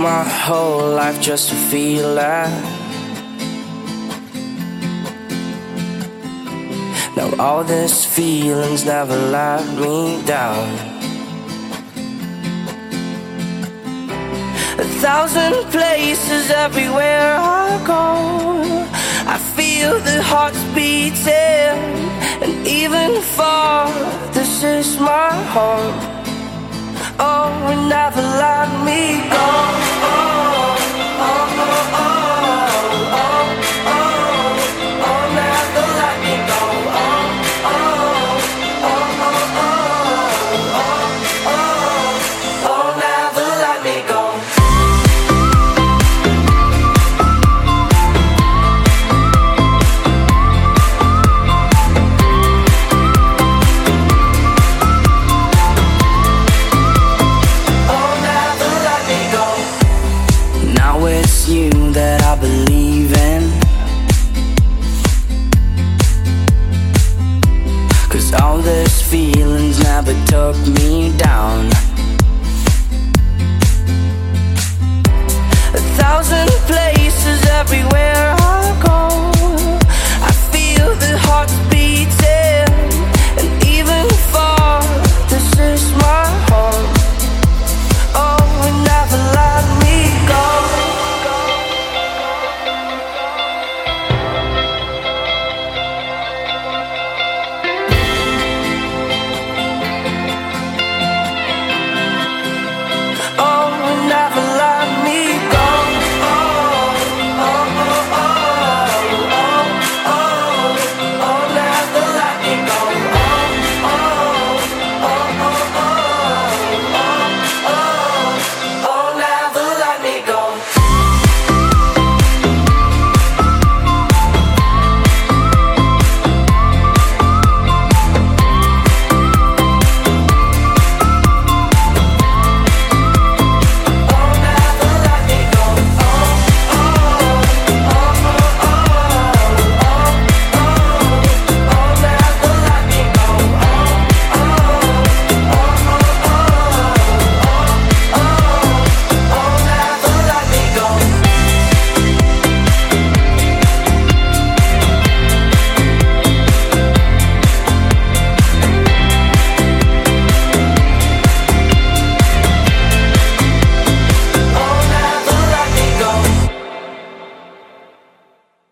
my whole life just to feel that. Now all these feelings never let me down. A thousand places everywhere I go. I feel the hearts beating, and even far, this is my home. Oh, never let me believe in. Cause all these feelings never took me down. A thousand places everywhere.